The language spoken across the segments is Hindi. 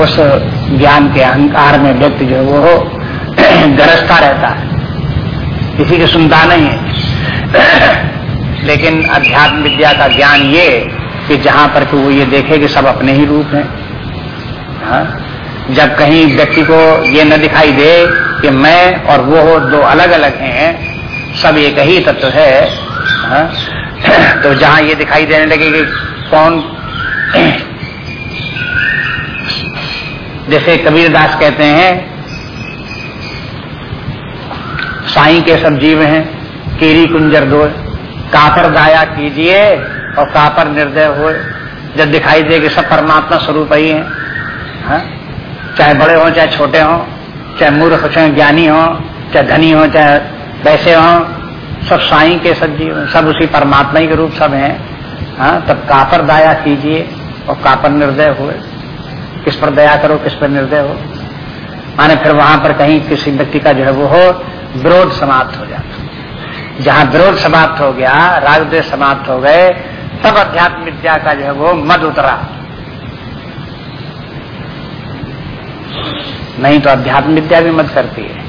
उस ज्ञान के अहंकार में व्यक्ति जो वो गरजता रहता है किसी की सुनता नहीं है लेकिन अध्यात्म विद्या का ज्ञान ये कि जहाँ पर कि वो ये देखे कि सब अपने ही रूप हैं हाँ? जब कहीं व्यक्ति को ये न दिखाई दे कि मैं और वो दो अलग अलग हैं, सब एक ही तत्व है हाँ? तो जहाँ ये दिखाई देने लगे कि कौन जैसे कबीरदास कहते हैं, साई के सब जीव हैं, केरी कुंजर दो कापर दाया कीजिए और कापर निर्दय हो। जब दिखाई दे कि सब परमात्मा स्वरूप ही है, हा? चाहे बड़े हो, चाहे छोटे हो, चाहे मूर्ख हो चाहे ज्ञानी हो, चाहे धनी हो, चाहे वैसे हो, सब साई के सब जीव सब उसी परमात्मा ही के रूप सब हैं हाँ? तब कापर दाया कीजिए और कापर निर्दय हुए किस पर दया करो, किस पर निर्दय हो। माने फिर वहाँ पर कहीं किसी व्यक्ति का जो है वो हो, विरोध समाप्त हो जाता जहाँ विरोध समाप्त हो गया राग समाप्त हो गए, तब अध्यात्म विद्या का जो है वो मद उतरा। नहीं तो अध्यात्म विद्या भी मत करती है।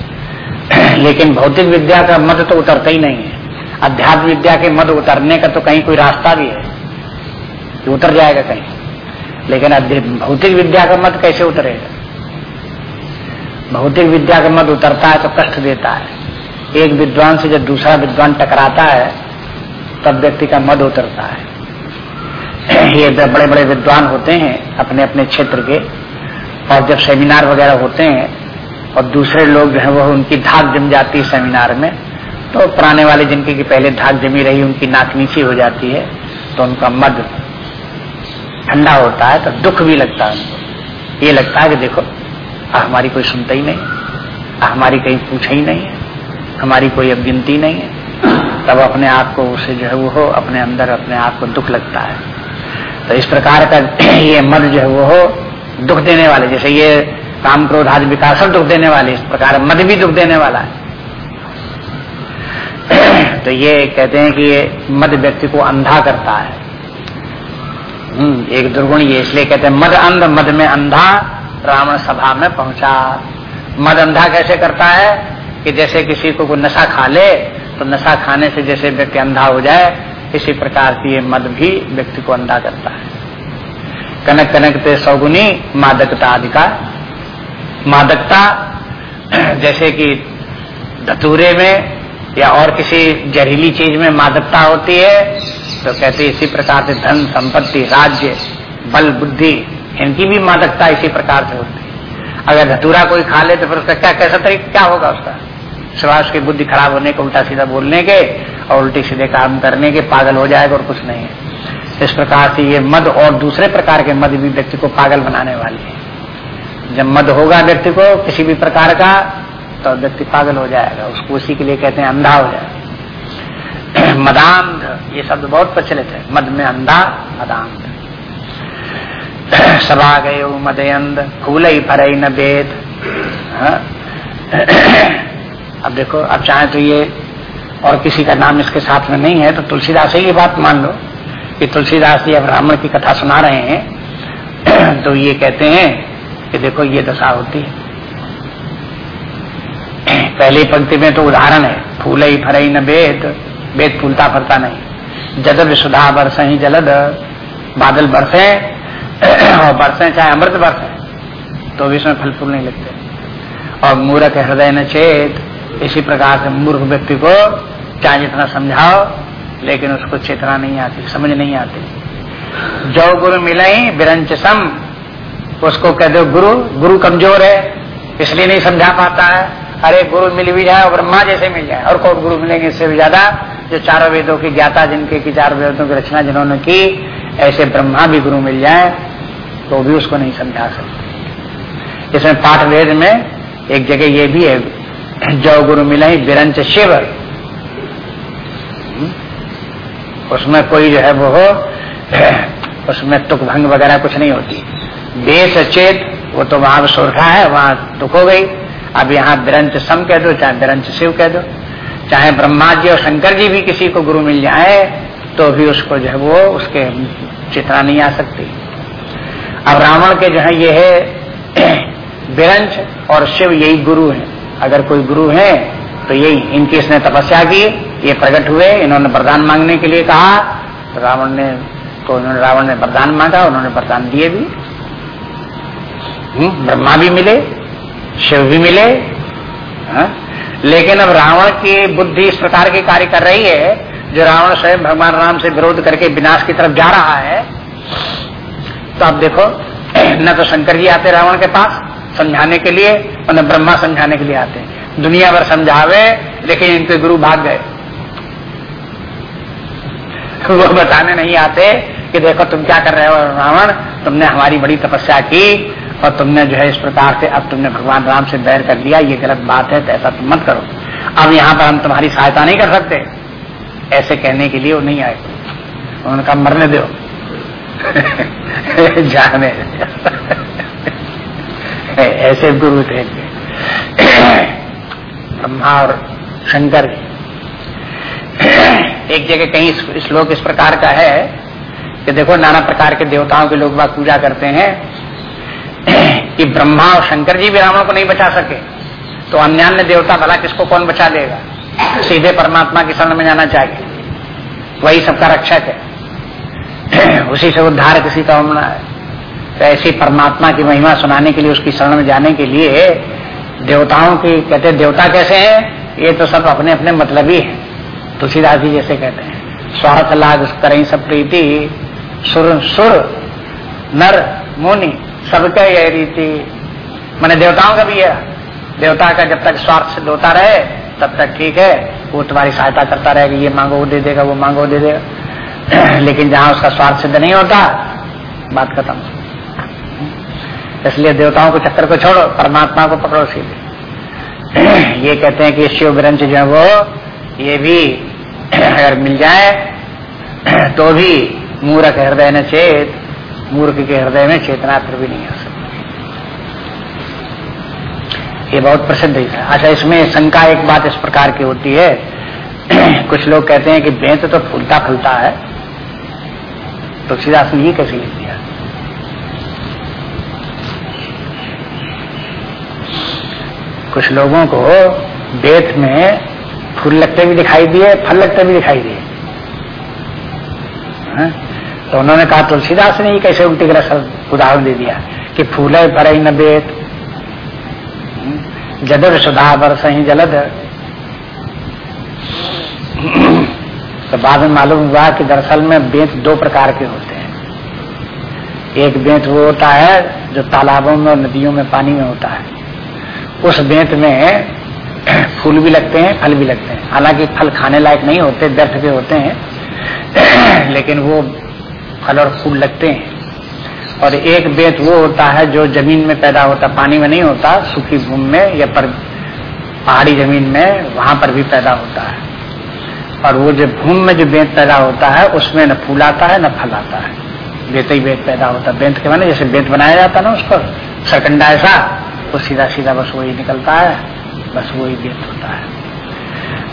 लेकिन भौतिक विद्या का मत तो उतरता ही नहीं है। अध्यात्म विद्या के मद उतरने का तो कहीं कोई रास्ता भी है। कि उतर जाएगा कहीं। लेकिन भौतिक विद्या का मत कैसे उतरेगा? भौतिक विद्या का मत उतरता है तो कष्ट देता है। एक विद्वान से जब दूसरा विद्वान टकराता है, तब व्यक्ति का मद उतरता है। ये बड़े बड़े विद्वान होते हैं अपने अपने क्षेत्र के, और जब सेमिनार वगैरह होते हैं, और दूसरे लोग जो है वो उनकी धाक जम जाती है सेमिनार में तो पुराने वाले जिनकी की पहले धाक जमी रही, उनकी नाक नीची हो जाती है तो उनका मद ठंडा होता है तो दुख भी लगता है उनको। ये लगता है कि देखो हमारी कोई सुनता ही नहीं हमारी कहीं पूछा ही नहीं है हमारी कोई अब गिनती नहीं है। तब अपने आप को उसे जो है वो हो, अपने अंदर अपने आप को दुख लगता है। तो इस प्रकार का ये मद जो है वो हो, दुख देने वाले, जैसे ये काम क्रोध आदि विकास सब दुख देने वाले, इस प्रकार मद भी दुख देने वाला है। तो ये कहते हैं कि ये मद व्यक्ति को अंधा करता है। एक दुर्गुण ये इसलिए कहते हैं, मद अंध, मद में अंधा, रावण सभा में पहुँचा। मद अंधा कैसे करता है? कि जैसे किसी को कोई नशा खा ले तो नशा खाने से जैसे व्यक्ति अंधा हो जाए, इसी प्रकार की ये मद भी व्यक्ति को अंधा करता है। कनक कनक ते सौगुनी, मादकता अधिकार। मादकता, जैसे कि धतूरे में या और किसी जहरीली चीज़ में मादकता होती है तो कहते इसी प्रकार से धन, संपत्ति, राज्य, बल, बुद्धि, इनकी भी मादकता इसी प्रकार से होती है। अगर धतूरा कोई खा ले तो फिर उसका क्या, कैसा तरीका, क्या होगा उसका? सिवाय की बुद्धि खराब होने के उल्टा सीधा बोलने के और उल्टी सीधे काम करने के पागल हो जाएगा और कुछ नहीं है। इस प्रकार से ये मद और दूसरे प्रकार के मद भी व्यक्ति को पागल बनाने वाली है। जब मद होगा व्यक्ति को किसी भी प्रकार का तो व्यक्ति पागल हो जाएगा। उसको उसी के लिए कहते हैं, अंधा हो जाएगा। मदांध, ये शब्द बहुत प्रचलित है। मद में अंधा मदांध सभा गए मदयंद फूल ही फरई न हाँ? अब देखो, अब चाहे तो ये और किसी का नाम इसके साथ में नहीं है तो तुलसीदास ही ये बात मान लो कि तुलसीदास जी अब ब्राह्मण की कथा सुना रहे हैं। तो ये कहते हैं कि देखो, ये दशा होती है। पहली पंक्ति में तो उदाहरण है फूल ही फरई न वेद वेद फूलता फरता नहीं। जद विशुधा बरस ही जलद, बादल बरसे, और बरसे चाहे अमृत बरसे तो भी इसमें फल फूल नहीं लगते। और मूर्ख हृदय न चेत, इसी प्रकार से मूर्ख व्यक्ति को चाहे जितना समझाओ, लेकिन उसको चेतना नहीं आती, समझ नहीं आती। जो गुरु मिले बिरंच सम, उसको कह दो, गुरु गुरु कमज़ोर है, इसलिए नहीं समझा पाता है। अरे गुरु मिल भी जाए और ब्रह्मा जैसे मिल जाए, और कौन गुरु मिलेंगे इससे भी ज़्यादा? जो चारों वेदों की ज्ञाता जिनके की चार वेदों की रचना जिन्होंने की, ऐसे ब्रह्मा भी गुरु मिल जाए तो भी उसको नहीं समझा सकते। इसमें पाठ वेद में एक जगह ये भी है, जो गुरु मिले बिरंच शिव। उसमें कोई जो है वो उसमें तुक भंग वगैरह कुछ नहीं होती। देश चेत, वो तो वहाँ सुरखा है, वहाँ तुक हो गई। अब यहाँ बिरंच सम कह दो, चाहे बिरंच शिव कह दो। चाहे ब्रह्मा जी और शंकर जी भी किसी को गुरु मिल जाए तो भी उसको जो है वो उसके चित्रा नहीं आ सकती। अब रावण के जो है ये है विरंच और शिव यही गुरु हैं। अगर कोई गुरु है तो यही इनकी इसने तपस्या की ये प्रकट हुए इन्होंने वरदान मांगने के लिए कहा। तो रावण ने तो उन्होंने रावण ने वरदान मांगा उन्होंने वरदान दिए भी। हम्म, ब्रह्मा भी मिले शिव भी मिले हा? लेकिन अब रावण की बुद्धि इस प्रकार के कार्य कर रही है, जो रावण स्वयं भगवान राम से विरोध करके विनाश की तरफ़ जा रहा है तो आप देखो, न तो शंकर जी आते रावण के पास समझाने के लिए और न ब्रह्मा समझाने के लिए आते हैं। दुनिया भर समझावे, लेकिन इनके गुरु भाग गए। वो बताने नहीं आते कि देखो तुम क्या कर रहे हो रावण, तुमने हमारी बड़ी तपस्या की और तुमने जो है इस प्रकार से अब तुमने भगवान राम से बैर कर लिया, ये गलत बात है तो ऐसा तुम मत करो। अब यहाँ पर हम तुम्हारी सहायता नहीं कर सकते। ऐसे कहने के लिए वो नहीं आए। उन्होंने कहा मरने दो। जाने। ऐसे गुरु थे। ब्रह्मा और शंकर। एक जगह कहीं श्लोक इस प्रकार का है कि देखो नाना प्रकार के देवताओं के लोग बात पूजा करते हैं। कि ब्रह्मा और शंकर जी भी रावण को नहीं बचा सके तो अन्य देवता भला किसको कौन बचा लेगा सीधे परमात्मा की शरण में जाना चाहिए। वही सबका रक्षक है। उसी से उद्धार किसी का होना है। तो ऐसी परमात्मा की महिमा सुनाने के लिए, उसकी शरण में जाने के लिए देवताओं की, कहते देवता कैसे हैं? ये तो सब अपने अपने मतलब ही है। तुलसीदास जी जैसे कहते हैं, स्वार्थ लाग करें सब प्रीति, सुर सुर, नर, मुनि सबका यह रीति। मैंने देवताओं का भी है देवता का जब तक स्वार्थ सिद्ध होता रहे, तब तक ठीक है। वो तुम्हारी सहायता करता रहेगा, ये मांगो, वो दे देगा, वो मांगो, दे देगा। लेकिन जहाँ उसका स्वार्थ सिद्ध नहीं होता, बात खत्म। इसलिए देवताओं को चक्कर को छोड़ो, परमात्मा को पकड़ो सीधे। ये कहते हैं कि शिव ग्रंथ जो है वो, ये भी अगर मिल जाए तो भी मूर्ख हृदय न चेत मूर्ख के हृदय में चेतना फिर भी नहीं आ सकती। ये बहुत प्रसिद्ध है अच्छा इसमें शंका एक बात इस प्रकार की होती है। कुछ लोग कहते हैं कि बेंत तो फूलता फूलता है। तुलसीदास ने ये कैसे लिख दिया? कुछ लोगों को बेत में फूल लगते भी दिखाई दिए, फल लगते भी दिखाई दिए। हाँ? तो उन्होंने कहा, तुलसीदास ने ही कैसे उल्टी गलत उदाहरण दे दिया कि फूले भरे न बेत जदर सुधा बरस ही जलद। तो बाद में मालूम हुआ कि दरअसल में बेंत दो प्रकार के होते हैं। एक बेंत वो होता है जो तालाबों में और नदियों में पानी में होता है। उस बेंत में फूल भी लगते हैं, फल भी लगते हैं। हालाँकि फल खाने लायक नहीं होते, व्यर्थ के होते हैं। लेकिन वो फल और फूल लगते हैं। और एक बेत वो होता है जो ज़मीन में पैदा होता, पानी में नहीं होता, सूखी भूमि में या पर, पहाड़ी ज़मीन में, वहाँ पर भी पैदा होता है। और वो जो भूमि में जो बेंत पैदा होता है, उसमें न फूल आता है, न फल आता है। बेत ही बेत पैदा होता है बेंत के माने जैसे बेंत बनाया जाता है ना उसको, सरकंडा ऐसा, वो सीधा सीधा बस वही निकलता है, बस वही बेंत होता है।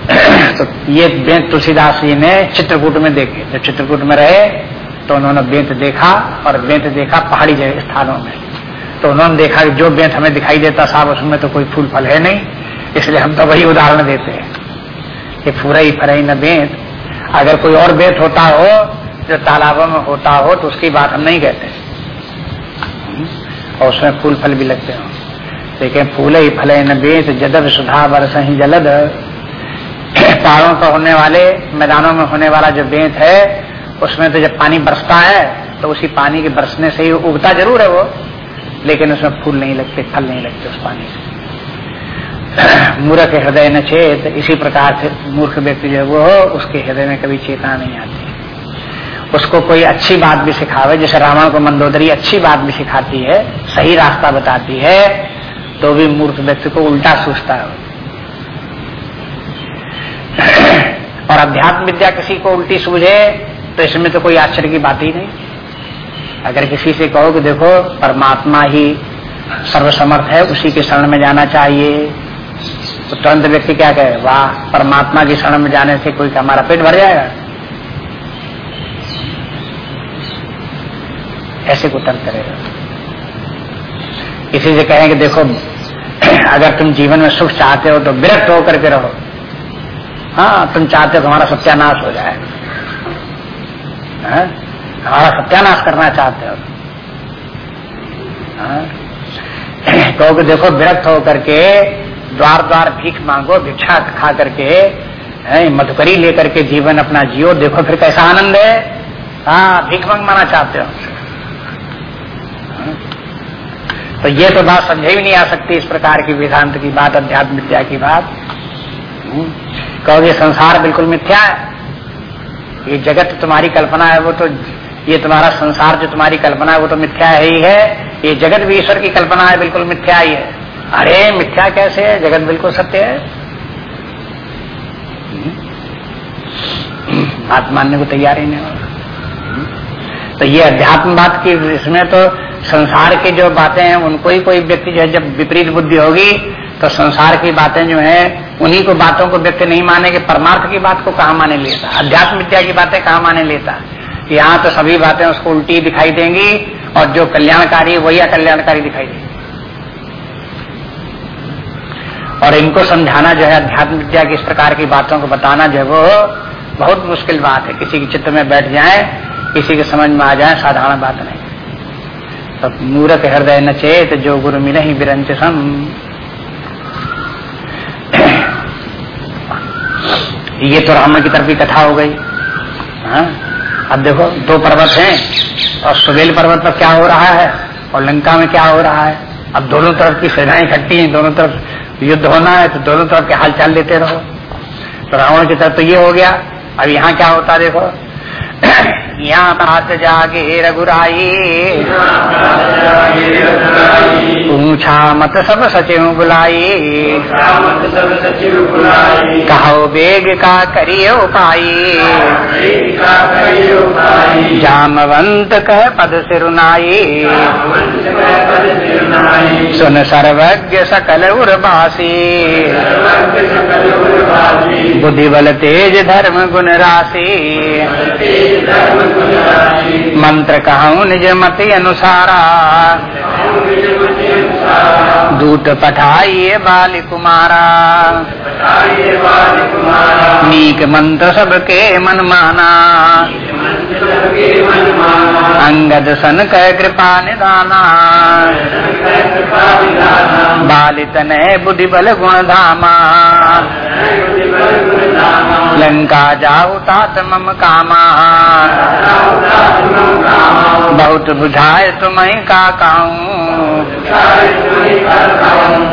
तो ये बेंत तुलसीदास जी ने चित्रकूट में देखे। जब चित्रकूट में रहे तो उन्होंने बेंत देखा और बेंत देखा पहाड़ी जगह स्थानों में। तो उन्होंने देखा कि जो बेंत हमें दिखाई देता साहब, उसमें तो कोई फूल फल है नहीं। इसलिए हम तो वही उदाहरण देते हैं कि फूरा ही फरई न बेंत। अगर कोई और बेंत होता हो, जो तालाबों में होता हो तो उसकी बात हम नहीं कहते। और उसमें फूल फल भी लगते हो। लेकिन फूल ही फले न बेत जदब सुधा बरस ही जलद। पहाड़ों पर होने वाले, मैदानों में होने वाला जो बेंत है उसमें तो जब पानी बरसता है तो उसी पानी के बरसने से ही उगता ज़रूर है वो, लेकिन उसमें फूल नहीं लगते, फल नहीं लगते उस पानी से। मूर्ख हृदय न चेत, इसी प्रकार से मूर्ख व्यक्ति जो वो उसके हृदय में कभी चेतना नहीं आती। उसको कोई अच्छी बात भी सिखावे, जैसे रावण को मंदोदरी अच्छी बात भी सिखाती है, सही रास्ता बताती है तो भी मूर्ख व्यक्ति को उल्टा सोचता है। और अध्यात्म विद्या किसी को उल्टी सूझे तो इसमें तो कोई आश्चर्य की बात ही नहीं। अगर किसी से कहो कि देखो, परमात्मा ही सर्वसमर्थ है, उसी के शरण में जाना चाहिए तो तुरंत व्यक्ति क्या कहे, वाह, परमात्मा की शरण में जाने से कोई हमारा पेट भर जाएगा? ऐसे को तर्क करेगा। किसी से कहें कि देखो, अगर तुम जीवन में सुख चाहते हो तो विरक्त होकर के रहो। हाँ तुम चाहते हो तुम्हारा सत्यानाश हो जाए। हाँ? हमारा सत्यानाश करना चाहते हो? हाँ? तो देखो, विरक्त होकर के द्वार द्वार भीख मांगो, भिक्षा खा करके मधुकरी लेकर के जीवन अपना जियो, देखो फिर कैसा आनंद है। हाँ भीख मांगवाना चाहते हो। तो ये तो बात समझे भी नहीं आ सकती, इस प्रकार की वेदांत की बात, अध्यात्म विद्या की बात। हम्म। कहोगे, संसार बिल्कुल मिथ्या है। ये जगत तुम्हारी कल्पना है, वो तो ये तुम्हारा संसार जो तुम्हारी कल्पना है, वो तो मिथ्या है ही। है ये जगत भी ईश्वर की कल्पना है, बिल्कुल मिथ्या ही है। अरे, मिथ्या कैसे है? जगत बिल्कुल सत्य है। बात मानने को तैयार ही नहीं होगा तो ये अध्यात्म बात की, इसमें तो संसार की जो बातें हैं, उनको ही कोई व्यक्ति जो है, जब विपरीत बुद्धि होगी तो संसार की बातें जो है उन्हीं को बातों को व्यक्ति नहीं माने कि परमार्थ की बात को कहा माने लेता? अध्यात्म विद्या की बातें कहा माने लेता? यहाँ तो सभी बातें उसको उल्टी दिखाई देंगी और जो कल्याणकारी वही अकल्याणकारी दिखाई देगी। और इनको समझाना जो है अध्यात्म विद्या की इस प्रकार की बातों को बताना जो है वो बहुत मुश्किल बात है। किसी के चित्त में बैठ जाए, किसी के समझ में आ जाए, साधारण बात नहीं। तो मूर्ख हृदय न चेत, जो गुरु मिले ही बिरंच सम ये तो रावण की तरफ़ की कथा हो गई। हाँ? अब देखो, दो पर्वत हैं, और सुबेल पर्वत पर क्या हो रहा है, और लंका में क्या हो रहा है? अब दोनों तरफ़ की सेनाएँ इकट्ठी हैं, दोनों तरफ़ युद्ध होना है तो दोनों तरफ़ के हालचाल लेते रहो। तो रावण की तरफ़ तो ये हो गया। अब यहाँ क्या होता देखो यहाँ जागे रघुराई पूछा मत सब सचिव बुलाई कहो बेग का करिए उपाई जामवंत कह पद सिरुनाई सुन सर्वज्ञ सकल उर्वासी। बुद्धि बल तेज धर्म गुण राशि। मंत्र कहूँ निज मति अनुसारा। दूत पठाइए बाल कुमारा नीक मंत्र सबके मन माना। अंगद सन कह कृपा निदाना। बालित ने बुद्धि बल गुण धामा लंका जाऊ तात मम कामा। बहुत बुझाए तुम्हें का कहूँ।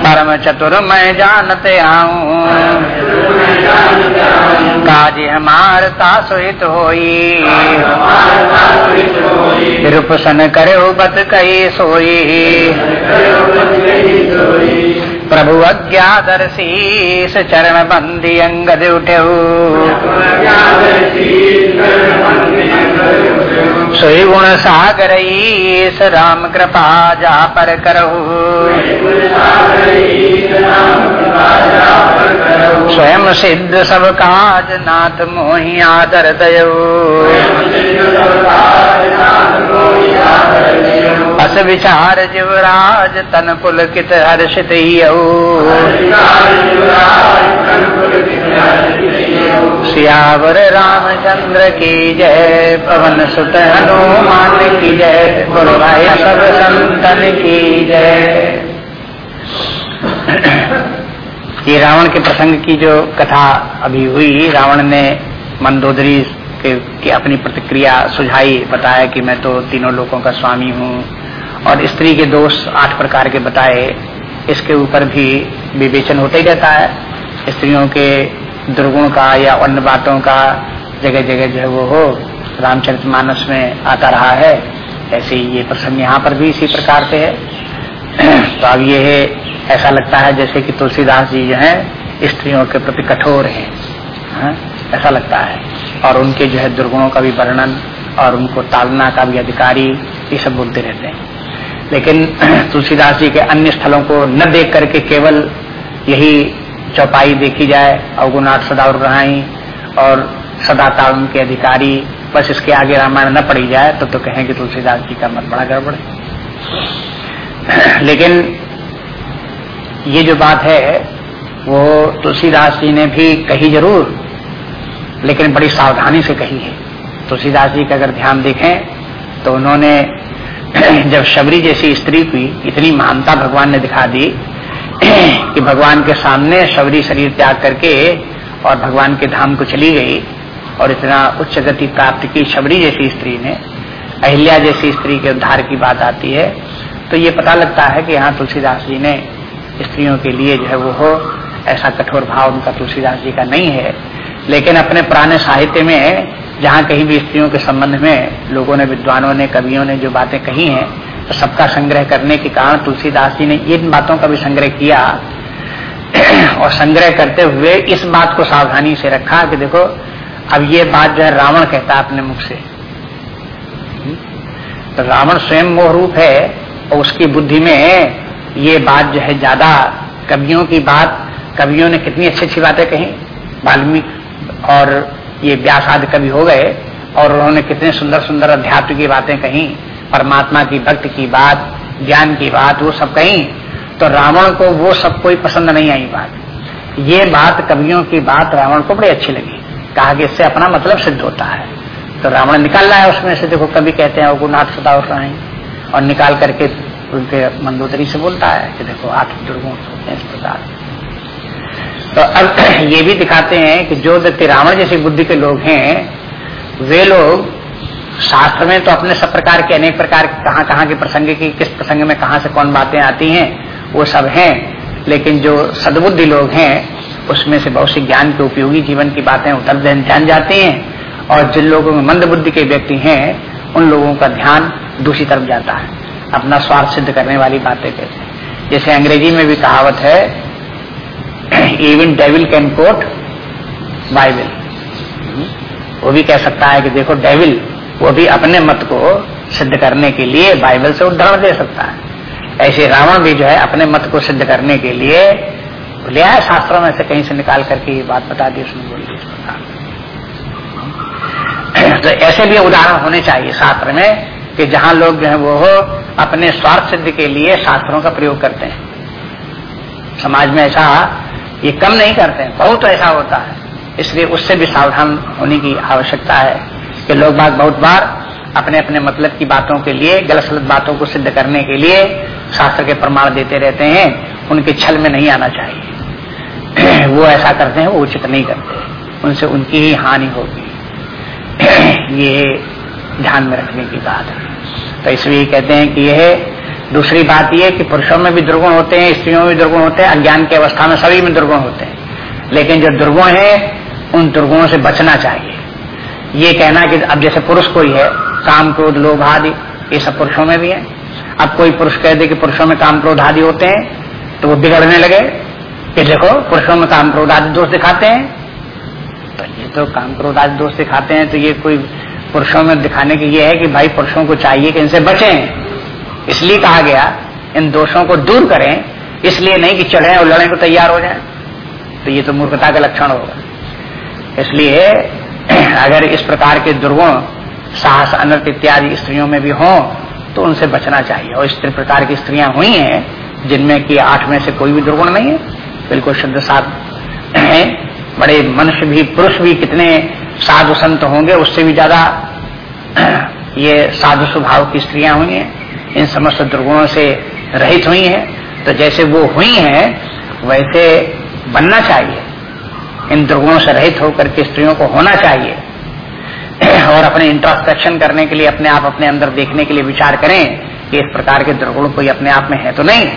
परम चतुर मैं जानते आऊँ। काज हमार तासुहित होई। रूपसन करे बत कही सोई। प्रभु अज्ञादर्शी चरण बंदी अंगद उठे सोई गुण सागर ईस राम कृपा जा पर करहु। स्वयं सिद्ध सब काज नाथ मोहि आदर दयो अस विचार जीवराज तन पुलकित हर्षित सियावर रामचंद्र की जय पवन सुत हनुमान की जय गुरु भाई सब संतन की जय। ये रावण के प्रसंग की जो कथा अभी हुई रावण ने मंदोदरी के, की अपनी प्रतिक्रिया सुझाई बताया कि मैं तो तीनों लोगों का स्वामी हूँ और स्त्री के दोष आठ प्रकार के बताए इसके ऊपर भी विवेचन होते ही रहता है स्त्रियों के दुर्गुण का या अन्य बातों का जगह जगह जो है वो हो, रामचरित मानस में आता रहा है, ऐसे ये प्रसंग यहाँ पर भी इसी प्रकार से है तो अब ये है, ऐसा लगता है जैसे कि तुलसीदास जी जो है, स्त्रियों के प्रति कठोर हैं, है? ऐसा लगता है और उनके जो है दुर्गुणों का भी वर्णन और उनको तालना का भी अधिकारी, ये सब बोलते रहते हैं लेकिन तुलसीदास जी के अन्य स्थलों को न देख करके केवल यही चौपाई देखी जाए अवगुनाथ सदा और और सदा के अधिकारी, बस इसके आगे रामायण न पढ़ी जाए तो तो कहें कि तुलसीदास जी का मत बड़ा गड़बड़ है। लेकिन ये जो बात है, वो तुलसीदास जी ने भी कही ज़रूर, लेकिन बड़ी सावधानी से कही है। तुलसीदास जी का अगर ध्यान देखें तो उन्होंने जब शबरी जैसी स्त्री की इतनी महानता भगवान ने दिखा दी कि भगवान के सामने शबरी शरीर त्याग करके और भगवान के धाम को चली गई और इतना उच्च गति प्राप्त की शबरी जैसी स्त्री ने, अहिल्या जैसी स्त्री के उद्धार की बात आती है। तो ये पता लगता है कि यहाँ तुलसीदास जी ने स्त्रियों के लिए जो है वो हो, ऐसा कठोर भाव उनका तुलसीदास जी का नहीं है। लेकिन अपने पुराने साहित्य में, जहाँ कहीं भी स्त्रियों के संबंध में लोगों ने, विद्वानों ने, कवियों ने जो बातें कही हैं तो सबका संग्रह करने के कारण तुलसीदास जी ने इन बातों का भी संग्रह किया। और संग्रह करते हुए इस बात को सावधानी से रखा कि देखो, अब ये बात जो है रावण कहता अपने मुख से। तो रावण स्वयं मोह रूप है और उसकी बुद्धि में ये बात जो है ज़्यादा कवियों की बात, कवियों ने कितनी अच्छी अच्छी बातें कही। वाल्मीकि और ये व्यासाद कवि हो गए और उन्होंने कितने सुंदर सुंदर अध्यात्म की बातें कही। परमात्मा की भक्त की बात, ज्ञान की बात, वो सब कही तो रावण को वो सब कोई पसंद नहीं आई बात। ये बात, कवियों की बात रावण को बड़ी अच्छी लगी। कहा कि इससे अपना मतलब सिद्ध होता है। तो रावण निकाल रहा है उसमें से, देखो कभी कहते हैं गुनाथ सदा रहे और निकाल करके उनके मंदोदरी से बोलता है कि देखो, आठ दुर्गुण होते हैं इस प्रकार। तो अब ये भी दिखाते हैं कि जो व्यक्ति रावण जैसी बुद्धि के लोग हैं, वे लोग शास्त्र में तो अपने सब प्रकार के, अनेक प्रकार के, कहाँ कहाँ के प्रसंग की, किस प्रसंग में कहाँ से कौन बातें आती हैं, वो सब हैं। लेकिन जो सदबुद्धि लोग हैं, उसमें से बहुत सी ज्ञान के उपयोगी जीवन की बातें उतर ध्यान जाती हैं। और जिन लोगों में मंद बुद्धि के व्यक्ति हैं, उन लोगों का ध्यान दूसरी तरफ़ जाता है। अपना स्वार्थ सिद्ध करने वाली बातें कहते हैं। जैसे अंग्रेज़ी में भी कहावत है even devil can quote Bible वो भी कह सकता है कि देखो डेविल वो भी अपने मत को सिद्ध करने के लिए बाइबल से उदाहरण दे सकता है। ऐसे रावण भी जो है अपने मत को सिद्ध करने के लिए ले आया शास्त्रों में से कहीं से निकाल करके ये बात बता दी, उसने बोल दी। तो ऐसे भी उदाहरण होने चाहिए शास्त्र में कि जहाँ लोग जो है वो हो अपने स्वार्थ सिद्ध के लिए शास्त्रों का प्रयोग करते हैं। समाज में ऐसा ये कम नहीं करते हैं, बहुत ऐसा होता है। इसलिए उससे भी सावधान होने की आवश्यकता है। कि लोग बाग बहुत बार अपने अपने मतलब की बातों के लिए गलत सलत बातों को सिद्ध करने के लिए शास्त्र के प्रमाण देते रहते हैं। उनके छल में नहीं आना चाहिए। वो ऐसा करते हैं, वो उचित नहीं करते। उनसे उनकी ही हानि होगी। ये ध्यान में रखने की बात है। तो इसलिए कहते हैं कि यह दूसरी बात यह कि पुरुषों में भी दुर्गुण होते हैं, स्त्रियों में भी दुर्गुण होते हैं, अज्ञान की अवस्था में सभी में दुर्गुण होते हैं। लेकिन जो दुर्गुण है, उन दुर्गुणों से बचना चाहिए। ये कहना कि अब जैसे पुरुष कोई है, काम क्रोध, लोभ आदि, ये सब पुरुषों में भी है। अब कोई पुरुष कह दे कि पुरुषों में काम क्रोध आदि होते हैं तो वो बिगड़ने लगे। कि देखो, पुरुषों में काम क्रोध आदि दोष दिखाते हैं। तो ये तो काम क्रोध आदि दोष दिखाते हैं तो ये कोई पुरुषों में दिखाने की ये है कि भाई पुरुषों को चाहिए कि इनसे बचें। इसलिए कहा गया, इन दोषों को दूर करें, इसलिए नहीं कि चढ़े और लड़ने को तैयार हो जाए। तो ये तो मूर्खता का लक्षण होगा। इसलिए अगर इस प्रकार के दुर्गुण, साहस, अनर्थ इत्यादि स्त्रियों में भी हो तो उनसे बचना चाहिए। और इस प्रकार की स्त्रियाँ हुई हैं, जिनमें कि आठ में से कोई भी दुर्गुण नहीं है। बिल्कुल शुद्ध साध है। बड़े मनुष्य भी, पुरुष भी कितने साधु संत होंगे, उससे भी ज़्यादा ये साधु स्वभाव की स्त्रियाँ हुई हैं। इन समस्त दुर्गुणों से रहित हुई हैं। तो जैसे वो हुई हैं, वैसे बनना चाहिए। इन दुर्गुणों से रहित होकर के स्त्रियों को होना चाहिए। और अपने इंट्रोस्पेक्शन करने के लिए, अपने आप अपने अंदर देखने के लिए विचार करें कि इस प्रकार के दुर्गुण कोई अपने आप में है तो नहीं।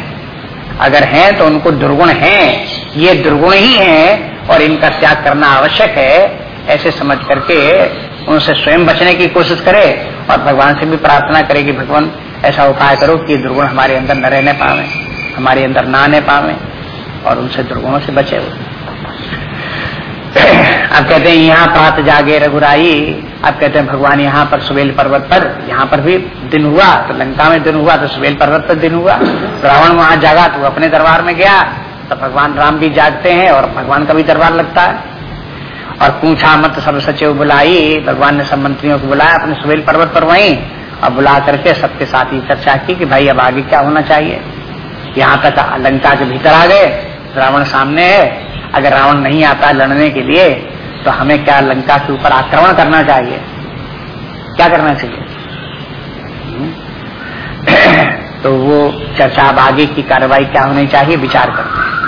अगर है तो उनको दुर्गुण है। ये दुर्गुण ही है और इनका त्याग करना आवश्यक है। ऐसे समझ करके उनसे स्वयं बचने की कोशिश करे और भगवान से भी प्रार्थना करे कि भगवान, ऐसा उपाय करो कि दुर्गुण हमारे अंदर न रहने पावे, हमारे अंदर ना आने पावे और उनसे दुर्गुणों से बचे हुए। अब कहते हैं, यहाँ प्रात जागे रघुराई। अब कहते हैं, भगवान यहाँ पर सुबेल पर्वत पर, यहाँ पर भी दिन हुआ तो लंका में दिन हुआ तो सुबेल पर्वत पर दिन हुआ। रावण वहाँ जागा तो अपने दरबार में गया तो भगवान राम भी जागते हैं और भगवान का भी दरबार लगता है। और पूछा मत सब सचिव बुलाई, भगवान ने सब मंत्रियों को बुलाया, अपने सुबेल पर्वत पर वहीं। और बुला करके सबके साथ ही चर्चा की कि भाई, अब आगे क्या होना चाहिए? यहाँ तक लंका के भीतर आ गए, रावण सामने है अगर रावण नहीं आता लड़ने के लिए तो हमें क्या लंका के ऊपर आक्रमण करना चाहिए? क्या करना चाहिए? तो वो चर्चा अब आगे की कार्रवाई क्या होनी चाहिए, विचार करते हैं।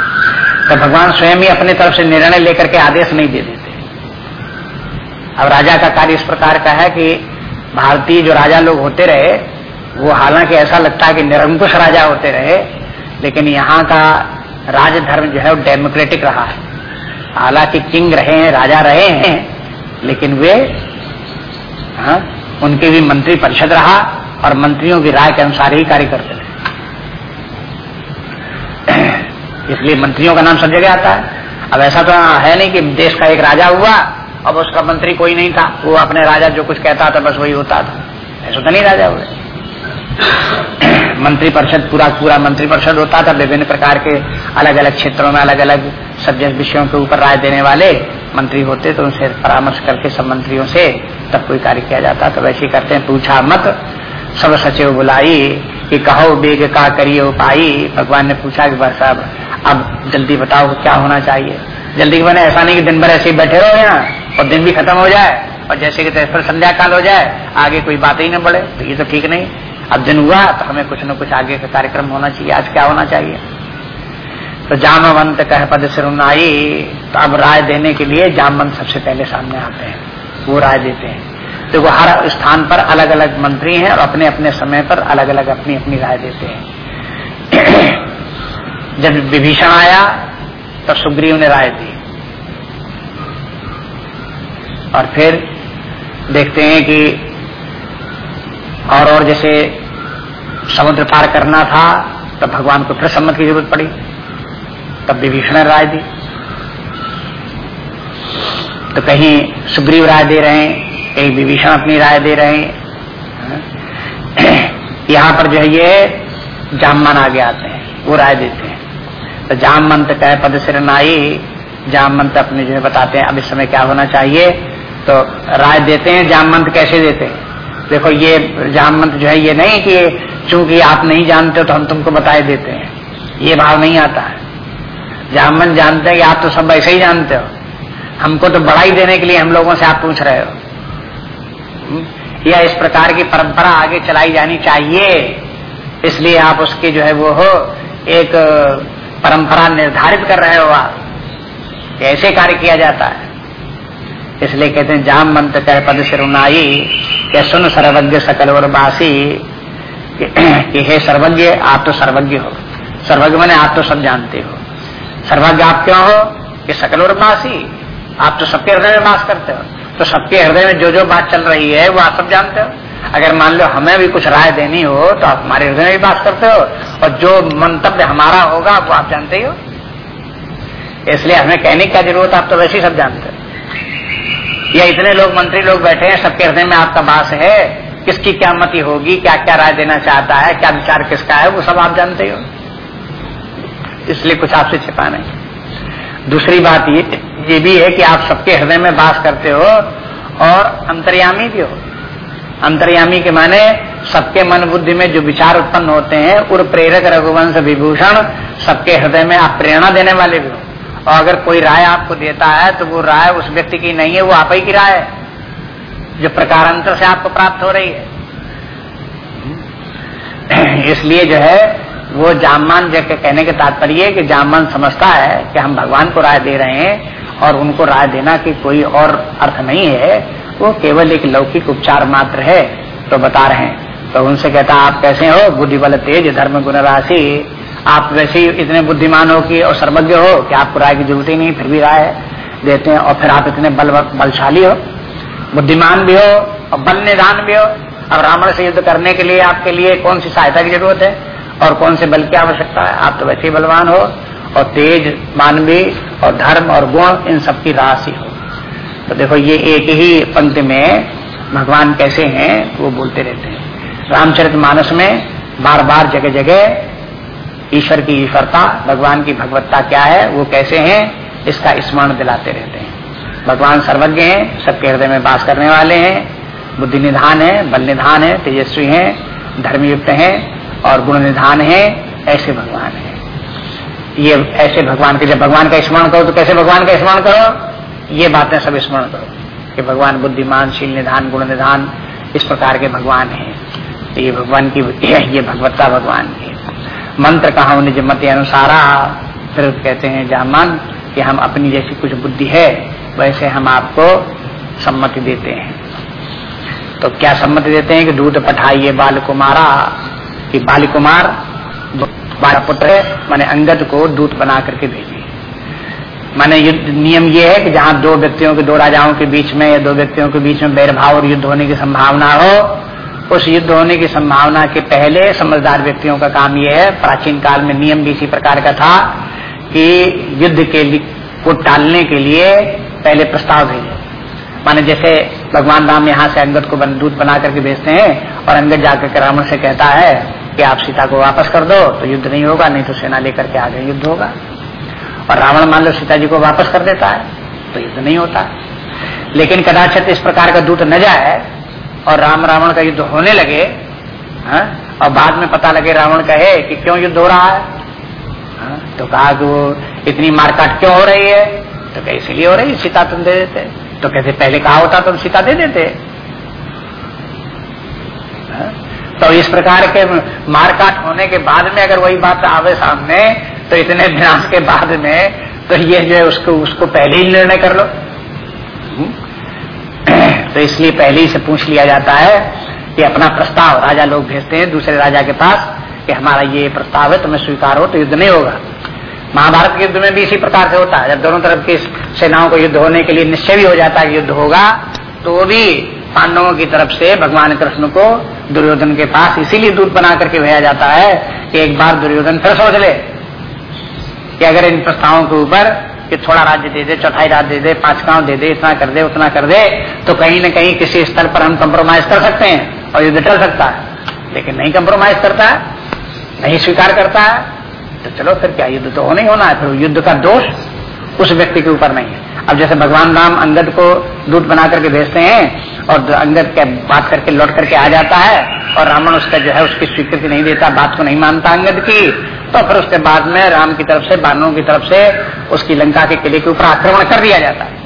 तो भगवान स्वयं ही अपने तरफ़ से निर्णय लेकर के आदेश नहीं दे देते। अब राजा का कार्य इस प्रकार का है कि भारतीय जो राजा लोग होते रहे, वो हालाँकि ऐसा लगता है कि निरंकुश राजा होते रहे, लेकिन यहाँ का राजधर्म जो है वो डेमोक्रेटिक रहा है। हालाँकि किंग रहे हैं राजा रहे हैं लेकिन वे हाँ, उनके भी मंत्री परिषद रहा और मंत्रियों की राय के अनुसार ही कार्य करते थे। इसलिए मंत्रियों का नाम सब जगह आता है। अब ऐसा तो है नहीं कि देश का एक राजा हुआ अब उसका मंत्री कोई नहीं था। वो अपने राजा जो कुछ कहता था बस वही होता था। ऐसा तो नहीं राजा हुए। मंत्री परिषद पूरा पूरा मंत्री परिषद होता था, विभिन्न प्रकार के अलग अलग क्षेत्रों में अलग अलग सब्जेक्ट विषयों के ऊपर राय देने वाले मंत्री होते तो उनसे परामर्श करके सब मंत्रियों से तब कोई कार्य किया जाता तो वैसे करते हैं। पूछा मत, सब सचिव बुलाई कि कहो बेग का करिए उपाई भगवान ने पूछा कि बस अब अब जल्दी बताओ क्या होना चाहिए। जल्दी बने, ऐसा नहीं कि दिन भर ऐसे ही बैठे रहो यहाँ, और दिन भी खत्म हो जाए, और जैसे कि फिर संध्या काल हो जाए, आगे कोई बात ही न बढ़े तो ये तो ठीक नहीं। अब दिन हुआ तो हमें कुछ न कुछ आगे का कार्यक्रम होना चाहिए। आज क्या होना चाहिए? तो जामवंत कह पद सिरुनाई तो अब राय देने के लिए जामवंत सबसे पहले सामने आते हैं। वो राय देते हैं। तो वो हर स्थान पर अलग अलग मंत्री हैं और अपने अपने समय पर अलग अलग अपनी अपनी राय देते हैं। जब विभीषण आया, तब सुग्रीव ने राय दी। और फिर देखते हैं कि और और जैसे समुद्र पार करना था, तब भगवान को फिर सम्मत की ज़रूरत पड़ी। तब विभीषण राय दी। तो कहीं सुग्रीव राय दे रहे हैं, कहीं विभीषण अपनी राय दे रहे हैं यहाँ पर जो है ये जामन आगे आते हैं, वो राय देते हैं। तो जामवंत कह, पद सिर नाई। जामवंत अपने जो है बताते हैं, अब इस समय क्या होना चाहिए? तो राय देते हैं जामवंत कैसे देते हैं? देखो, ये जामवंत जो है, ये नहीं कि चूँकि आप नहीं जानते हो तो हम तुमको बताए देते हैं। ये भाव नहीं आता है। जामवंत जानते हैं कि आप तो सब ऐसे ही जानते हो। हमको तो बढ़ाई देने के लिए हम लोगों से आप पूछ रहे हो। हम्म? या इस प्रकार की परंपरा आगे चलाई जानी चाहिए, इसलिए आप उसके जो है वो हो, एक परंपरा निर्धारित कर रहे हो आप। ऐसे कार्य किया जाता है। इसलिए कहते हैं, जाम मंत्र कह पद सिरुनाई के सुन सर्वज्ञ सकल और बासी? कि हे सर्वज्ञ, आप तो सर्वज्ञ हो। सर्वज्ञ मैंने आप तो सब जानते हो। सर्वज्ञ आप क्यों हो? कि सकल और बासी। आप तो सबके हृदय में बास करते हो। तो सबके हृदय में जो जो बात चल रही है, वो आप सब जानते हो। अगर मान लो हमें भी कुछ राय देनी हो तो आप हमारे हृदय में भी बात करते हो। और जो मंतव्य हमारा होगा, वो आप जानते ही हो। इसलिए हमें कहने की क्या ज़रूरत, आप तो वैसे ही सब जानते हो। या इतने लोग मंत्री लोग बैठे हैं, सबके हृदय में आपका बास है, किसकी क्या मति होगी, क्या क्या राय देना चाहता है, क्या विचार किसका है, वो सब आप जानते हो इसलिए कुछ आपसे छिपा नहीं। दूसरी बात ये ये भी है कि आप सबके हृदय में बास करते हो और अंतर्यामी भी हो। अंतर्यामी के माने सबके मन बुद्धि में जो विचार उत्पन्न होते हैं, उर प्रेरक रघुवंश विभूषण सबके हृदय में आप प्रेरणा देने वाले भी हो। और अगर कोई राय आपको देता है तो वो राय उस व्यक्ति की नहीं है, वो आप ही की राय है। जो प्रकारांतर से आपको प्राप्त हो रही है। इसलिए जो है, वो जामान जब कहने के तात्पर्य कि जामान समझता है कि हम भगवान को राय दे रहे हैं और उनको राय देना की कोई और अर्थ नहीं है। वो केवल एक लौकिक उपचार मात्र है तो बता रहे हैं। तो उनसे कहता, आप कैसे हो? बुद्धि बल तेज धर्म गुण राशि आप वैसे ही इतने बुद्धिमान हो कि और सर्वज्ञ हो कि आपको राय की ज़रूरत ही नहीं, फिर भी राय देते हैं और फिर आप इतने बल बलशाली हो, बुद्धिमान भी हो और बल निधान भी हो। अब रावण से युद्ध करने के लिए आपके लिए कौन सी सहायता की ज़रूरत है और कौन से बल की आवश्यकता है? आप तो वैसे ही बलवान हो और तेज मानवी और धर्म और गुण इन सबकी राशि हो तो देखो, ये एक ही पंक्ति में भगवान कैसे हैं, वो बोलते रहते हैं। रामचरित मानस में बार बार जगह जगह ईश्वर की ईश्वरता, भगवान की भगवत्ता क्या है, वो कैसे हैं, इसका स्मरण दिलाते रहते हैं। भगवान सर्वज्ञ हैं, सबके हृदय में बास करने वाले हैं, बुद्धि निधान है, बल निधान है, तेजस्वी हैं, धर्मयुक्त हैं, और गुण निधान है, ऐसे भगवान है। ये ऐसे भगवान के, जब भगवान का स्मरण करो तो कैसे भगवान का स्मरण करो? ये बातें सब स्मरण करो, कि भगवान बुद्धिमान शील निधान, गुण निधान, इस प्रकार के भगवान है। तो ये भगवान की, ये भगवत्ता भगवान की मंत्र कहा निज मत अनुसारा। फिर कहते हैं जामान कि हम अपनी जैसी कुछ बुद्धि है, वैसे हम आपको सम्मति देते हैं। तो क्या सम्मति देते हैं कि दूध पठाइए बाल कुमारा कि बाल कुमार बाल पुत्र मैंने अंगद को दूत बना करके भेजिए। माने युद्ध नियम ये है कि जहाँ दो व्यक्तियों के, दो राजाओं के बीच में या दो व्यक्तियों के बीच में बैरभाव और युद्ध होने की संभावना हो उस युद्ध होने की संभावना के पहले समझदार व्यक्तियों का काम यह है, प्राचीन काल में नियम भी इसी प्रकार का था कि युद्ध के को टालने के लिए पहले प्रस्ताव भेजे। माने जैसे भगवान राम यहाँ से अंगद को दूत बना करके भेजते हैं और अंगद जाकर के रावण से कहता है कि आप सीता को वापस कर दो तो युद्ध नहीं होगा, नहीं तो सेना लेकर के आगे युद्ध होगा। और रावण मान लो सीता जी को वापस कर देता है तो युद्ध नहीं होता। लेकिन कदाचित इस प्रकार का दूत न जाए और राम रावण का युद्ध होने लगे, हा? और बाद में पता लगे रावण कहे कि क्यों युद्ध हो रहा है हा? तो कहा कि वो इतनी मारकाट क्यों हो रही है तो कहे, इसलिए हो रही सीता तुम दे देते तो कहते, पहले कहा होता तुम सीता दे देते हा? तो इस प्रकार के मारकाट होने के बाद में अगर वही बात आवे सामने तो इतने विनाश के बाद में तो ये जो है उसको उसको पहले ही निर्णय कर लो तो इसलिए पहले ही से पूछ लिया जाता है कि अपना प्रस्ताव राजा लोग भेजते हैं दूसरे राजा के पास कि हमारा ये प्रस्ताव है, तुम्हें स्वीकार हो तो युद्ध नहीं होगा। महाभारत के युद्ध में भी इसी प्रकार से होता है। जब दोनों तरफ़ की सेनाओं को युद्ध होने के लिए निश्चय भी हो जाता है युद्ध होगा तो भी पांडवों की तरफ़ से भगवान कृष्ण को दुर्योधन के पास इसीलिए दूध बना करके भेजा जाता है कि एक बार दुर्योधन फिर सोच ले कि अगर इन प्रस्तावों के ऊपर कि थोड़ा राज्य दे दे, चौथाई राज्य दे दे, पाँच गाँव दे दे, इतना कर दे, उतना कर दे तो कहीं न कहीं किसी स्तर पर हम कंप्रोमाइज कर सकते हैं और युद्ध टल सकता है। लेकिन नहीं कंप्रोमाइज करता, नहीं स्वीकार करता है तो चलो फिर क्या, युद्ध तो होना ही होना है फिर युद्ध का दोष उस व्यक्ति के ऊपर नहीं है। अब जैसे भगवान राम अंगद को दूध बना करके भेजते हैं और अंगद के बात करके लौट करके आ जाता है और रावण उसका जो है उसकी स्वीकृति नहीं देता, बात को नहीं मानता अंगद की तो फिर उसके बाद में राम की तरफ़ से, बानों की तरफ़ से उसकी लंका के किले के ऊपर आक्रमण कर दिया जाता है।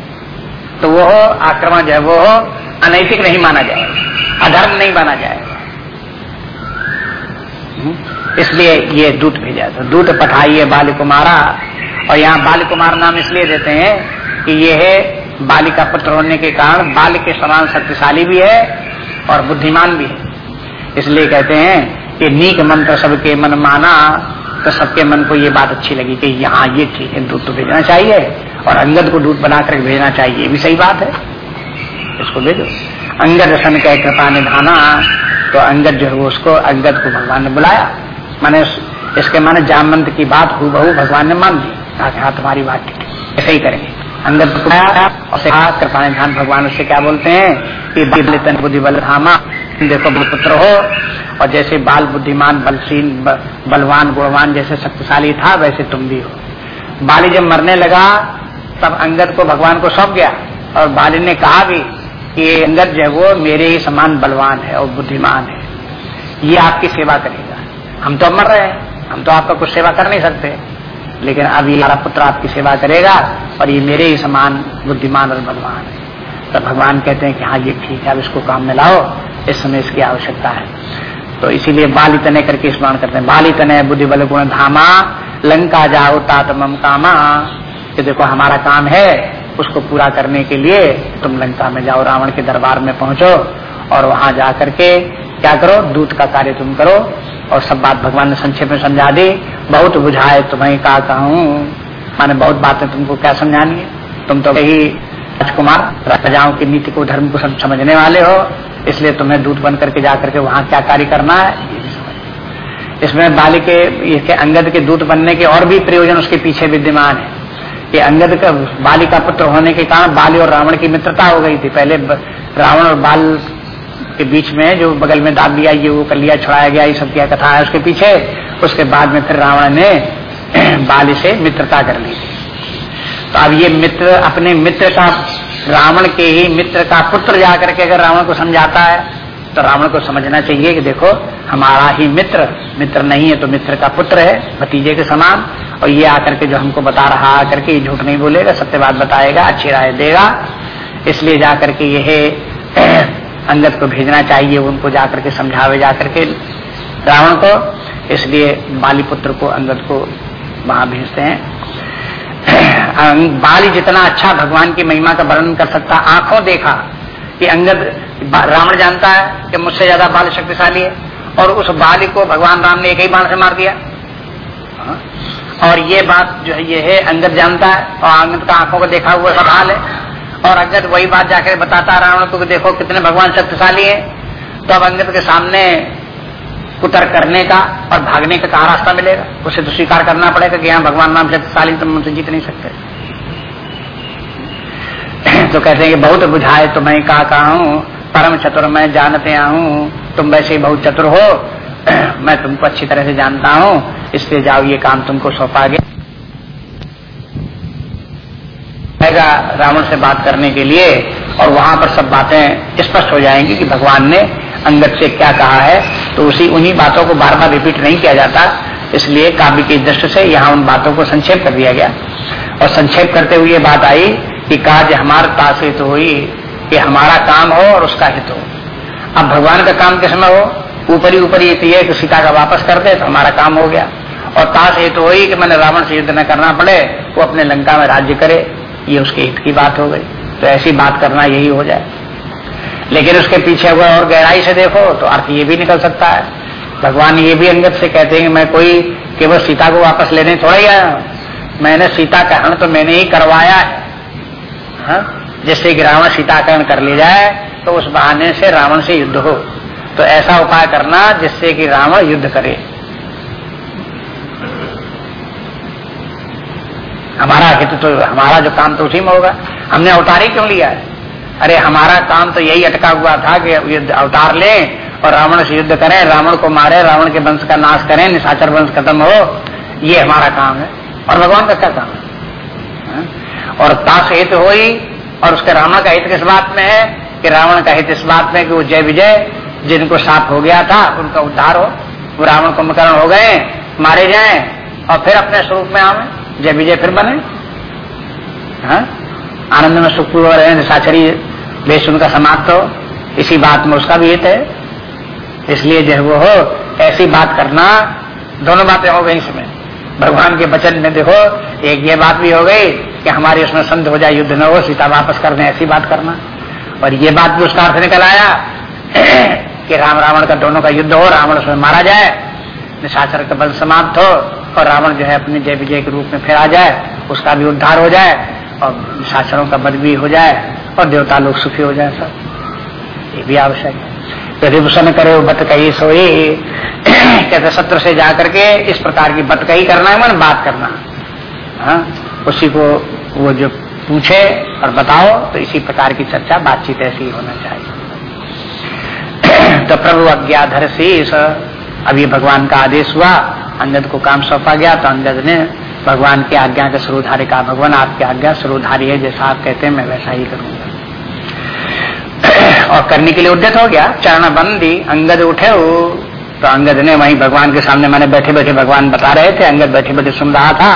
तो वो आक्रमण जो है वो अनैतिक नहीं माना जाएगा अधर्म नहीं माना जाएगा हम्म? इसलिए ये दूत भेजा था। दूत पठाइए बाल कुमारा और यहाँ बाल कुमार नाम इसलिए देते हैं कि ये है का पुत्र होने के कारण बाल के समान शक्तिशाली भी है और बुद्धिमान भी है। इसलिए कहते हैं कि नीक मंत्र सबके मन माना तो सबके मन को ये बात अच्छी लगी कि यहाँ ये ठीक है दूध तो भेजना चाहिए और अंगद को दूध बना कर भेजना चाहिए, ये भी सही बात है। इसको भेजो। अंगद रसन कह, कृपा निधाना। तो अंगद जो है उसको अंगद को भगवान ने बुलाया। माने इसके माने जामंत की बात हु भगवान ने मान ली। हाँ तुम्हारी बात ठीक है। ऐसे ही करेंगे। अंगद को और कृपा निधान भगवान उससे क्या बोलते हैं? कि बुद्धि बल धामा देखो पुत्र हो, और जैसे बाल बुद्धिमान बलशील बलवान, गुणवान जैसे शक्तिशाली था, वैसे तुम भी हो। बाली जब मरने लगा, तब अंगद को, भगवान को सौंप गया। और बाली ने कहा भी कि अंगद जो वो मेरे ही समान बलवान है और बुद्धिमान है। ये आपकी सेवा करेगा। हम तो मर रहे हैं। हम तो आपका कुछ सेवा कर नहीं सकते। लेकिन अब ये हमारा पुत्र आपकी सेवा करेगा और ये मेरे ही समान बुद्धिमान और बलवान है। तो भगवान कहते हैं कि हाँ ये ठीक है, अब इसको काम में लाओ, इस समय इसकी आवश्यकता है। तो इसीलिए बाली तने करके स्मरण करते हैं। बाली तने बुद्धि बल गुण धामा, लंका जाओ तातम कामा। कि देखो, हमारा काम है उसको पूरा करने के लिए तुम लंका में जाओ, रावण के दरबार में पहुंचो और वहाँ जा करके क्या करो? दूत का कार्य तुम करो। और सब बात भगवान ने संक्षेप में समझा दी। बहुत बुझाए तुम्हें कहा कहूँ माने बहुत बातें तुमको क्या समझानी है? तुम तो यही राजकुमार राजाओं की नीति को धर्म को समझने वाले हो। इसलिए तुम्हें दूत बन करके जाकर के वहाँ क्या कार्य करना है? इसमें बाली के, के अंगद के दूत बनने के और भी प्रयोजन उसके पीछे विद्यमान है। कि अंगद का बाली का पुत्र होने के कारण बाली और रावण की मित्रता हो गई थी। पहले रावण और बाल के बीच में जो बगल में दाब लिया ये वो कर लिया, छुड़ाया गया, ये सब क्या, कथा है उसके पीछे। उसके बाद में फिर रावण ने बाली से मित्रता कर ली। तो अब ये मित्र, अपने मित्र का, रावण के ही मित्र का पुत्र जाकर के अगर रावण को समझाता है तो रावण को समझना चाहिए कि देखो, हमारा ही मित्र मित्र नहीं है तो मित्र का पुत्र है, भतीजे के समान। और ये आकर के जो हमको बता रहा आकर के ये झूठ नहीं बोलेगा सत्य बात बताएगा, अच्छी राय देगा। इसलिए जाकर के यह अंगद को भेजना चाहिए, उनको जाकर के समझावे, जाकर के रावण को, इसलिए बाली पुत्र को, अंगद को वहाँ भेजते हैं। बाली जितना अच्छा भगवान की महिमा का वर्णन कर सकता, आँखों देखा, कि अंगद रावण जानता है कि मुझसे ज़्यादा बाल शक्तिशाली है, और उस बाली को भगवान राम ने एक ही बाण से मार दिया। हाँ? और ये बात जो है, ये है, अंगद जानता है, और अंगद का आँखों को देखा हुआ सब हाल है। और अंगद वही बात जाकर बताता रावण को कि देखो कितने भगवान शक्तिशाली है। तो अब अंगद के सामने कुतर करने का और भागने का कहा रास्ता मिलेगा? उसे तो स्वीकार करना पड़ेगा कि यहाँ भगवान नाम शक्तिशाली तुम मुझसे जीत नहीं सकते। तो कहते हैं कि बहुत बुझाए तो मैं कहा कहा हूँ, परम चतुर मैं जानते हूँ, तुम वैसे ही बहुत चतुर हो। मैं तुमको अच्छी तरह से जानता हूँ, इसलिए जाओ ये काम तुमको सौंपा गया। रावण से बात करने के लिए और वहाँ पर सब बातें स्पष्ट हो जाएँगी कि भगवान ने अंगद से क्या कहा है तो उसी उन्हीं बातों को बार बार रिपीट नहीं किया जाता, इसलिए काव्य की दृष्टि से यहाँ उन बातों को संक्षेप कर दिया गया। और संक्षेप करते हुए बात आई कि काज हमार ताश हित हो कि हमारा काम हो और उसका हित हो। अब भगवान का काम किस हो? ऊपरी ऊपरी ये कि सीता का वापस कर दे तो हमारा काम हो गया। और ताश हित हो कि मैंने रावण से युद्ध न करना पड़े, वो अपने लंका में राज्य करे। ये उसके हित की बात हो गई। तो ऐसी बात करना यही हो जाए। लेकिन उसके पीछे अगर और गहराई से देखो तो अर्थ ये भी निकल सकता है। भगवान ये भी अंगत से कहते हैं कि मैं कोई केवल सीता को वापस लेने थोड़ा ही आया मैंने सीता का तो मैंने ही करवाया है। हाँ? जिससे कि रावण सीताकरण कर ले जाए तो उस बहाने से रावण से युद्ध हो। तो ऐसा उपाय करना जिससे कि रावण युद्ध करे। हमारा हित तो हमारा जो काम तो उसी में होगा। हमने अवतार ही क्यों लिया है? अरे, हमारा काम तो यही अटका हुआ था कि युद्ध, अवतार लें और रावण से युद्ध करें, रावण को मारे, रावण के वंश का नाश करें, निशाचर वंश खत्म हो। ये हमारा काम है। और भगवान का क्या काम है? हाँ? और ताश हित हो ही, और उसके रावण का हित किस बात में है? कि रावण का हित इस बात में कि वो जय विजय, जिनको साफ़ हो गया था, उनका उद्धार हो। वो रावण कुंभकर्ण हो गए, मारे जाए, और फिर अपने स्वरूप में आवे। जय विजय फिर बने हाँ? आनंद में सुखपूर्व रहे साचरी वेश उनका समाप्त हो। इसी बात में उसका भी हित है। इसलिए जो वो हो, ऐसी बात करना, दोनों बातें हो गई इसमें। भगवान के वचन में देखो, एक ये बात भी हो गई कि हमारे उसमें संध हो जाए, युद्ध न हो, सीता वापस कर दें, ऐसी बात करना। और ये बात भी उसका अर्थ निकल आया कि राम रावण का दोनों का युद्ध हो, रावण उसमें मारा जाए, निशाचर का बल समाप्त हो। और रावण जो है अपने जय विजय के रूप में फिर आ जाए, उसका भी उद्धार हो जाए और निशाचरों का बद भी हो जाए और देवता लोग सुखी हो जाए सब। ये भी आवश्यक है। यदि भूषण करे बत कही सोई। कहते सत्र से जाकर के इस प्रकार की बत कही करना है, मन बात करना हाँ। उसी को वो जो पूछे और बताओ तो इसी प्रकार की चर्चा, बातचीत ऐसी होना चाहिए। तो प्रभु अज्ञाधर से अब ये भगवान का आदेश हुआ। अंगद को काम सौंपा गया तो अंगद ने भगवान की आज्ञा के स्वरूधारी कहा, भगवान, आपकी आज्ञा स्वरूधारी है, जैसा आप कहते हैं, मैं वैसा ही करूँगा। और करने के लिए उद्यत हो गया चरण बंदी अंगद उठे हो तो अंगद ने वहीं भगवान के सामने, मैंने बैठे बैठे भगवान बता रहे थे, अंगद बैठे बैठे सुन रहा था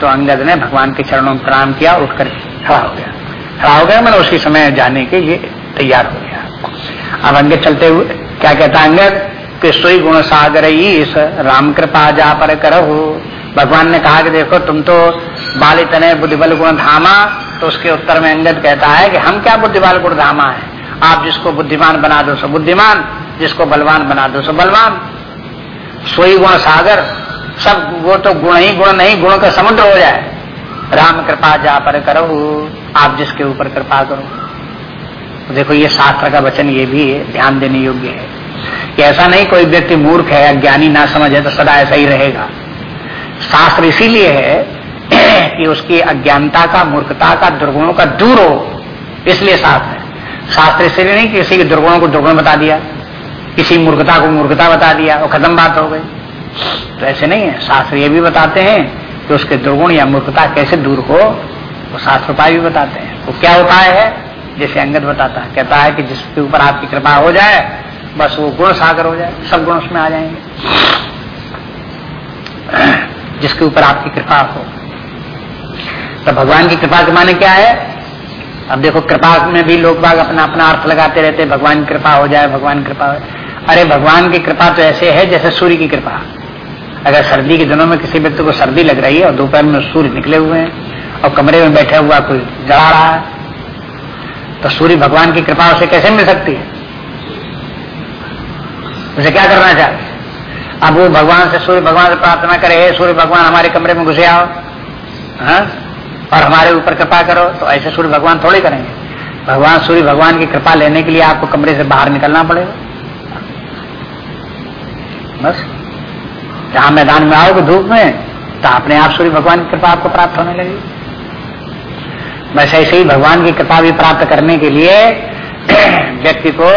तो अंगद ने भगवान के चरणों में प्रणाम किया, उठकर खड़ा हो गया। खड़ा हो गया, मैंने उसी समय जाने के लिए तैयार हो गया। अब अंगद चलते हुए, क्या कहता अंगद? कि सोई गुण सागर ईस राम कृपा जा पर करो भगवान ने कहा कि देखो, तुम तो बाल इतने बुद्धिबल गुण धामा तो उसके उत्तर में अंगद कहता है कि हम क्या बुद्धिबल गुण धामा है? आप जिसको बुद्धिमान बना दो सो बुद्धिमान, जिसको बलवान बना दो सो बलवान। सोई गुण सागर, सब वो तो गुण ही गुण नहीं, गुण का समुद्र हो जाए। राम कृपा जा पर करो आप जिसके ऊपर कृपा करो। देखो, ये शास्त्र का वचन ये भी है ध्यान देने योग्य है। कि ऐसा नहीं कोई व्यक्ति मूर्ख है अज्ञानी ना समझे तो सदा ऐसा ही रहेगा। शास्त्र इसीलिए है कि उसकी अज्ञानता का, मूर्खता का, दुर्गुणों का दूर हो, इसलिए शास्त्र है। शास्त्र इसलिए नहीं किसी के दुर्गुणों को दुर्गुण बता दिया, किसी मूर्खता को मूर्खता बता दिया, वो खत्म बात हो गई। तो ऐसे नहीं है। शास्त्र ये भी बताते हैं कि उसके दुर्गुण या मूर्खता कैसे दूर हो, वो शास्त्र उपाय भी बताते हैं। वो क्या उपाय है? जैसे अंगद बताता है, कहता है कि जिसके ऊपर आपकी कृपा हो जाए बस वो गुण सागर हो जाए, सब गुण उसमें आ जाएँगे। जिसके ऊपर आपकी कृपा हो। तो भगवान की कृपा के माने क्या है? अब देखो, कृपा में भी लोग बाग अपना अपना अर्थ लगाते रहते भगवान की कृपा हो जाए, भगवान कृपा हो अरे, भगवान की कृपा तो ऐसे है जैसे सूर्य की कृपा। अगर सर्दी के दिनों में किसी व्यक्ति को सर्दी लग रही है और दोपहर में सूर्य निकले हुए हैं और कमरे में बैठा हुआ कोई जला रहा है तो सूर्य भगवान की कृपा उसे कैसे मिल सकती है? उसे क्या करना चाहिए अब वो भगवान से सूर्य भगवान से प्रार्थना करे सूर्य भगवान, हमारे कमरे में घुसे आओ। हा? और हमारे ऊपर कृपा करो तो ऐसे सूर्य भगवान थोड़े करेंगे। भगवान, सूर्य भगवान की कृपा लेने के लिए आपको कमरे से बाहर निकलना पड़ेगा। बस। जहाँ मैदान में आओगे धूप में तो अपने आप सूर्य भगवान की कृपा आपको प्राप्त होने लगेगी। बस ऐसे ही भगवान की कृपा भी प्राप्त करने के लिए व्यक्ति को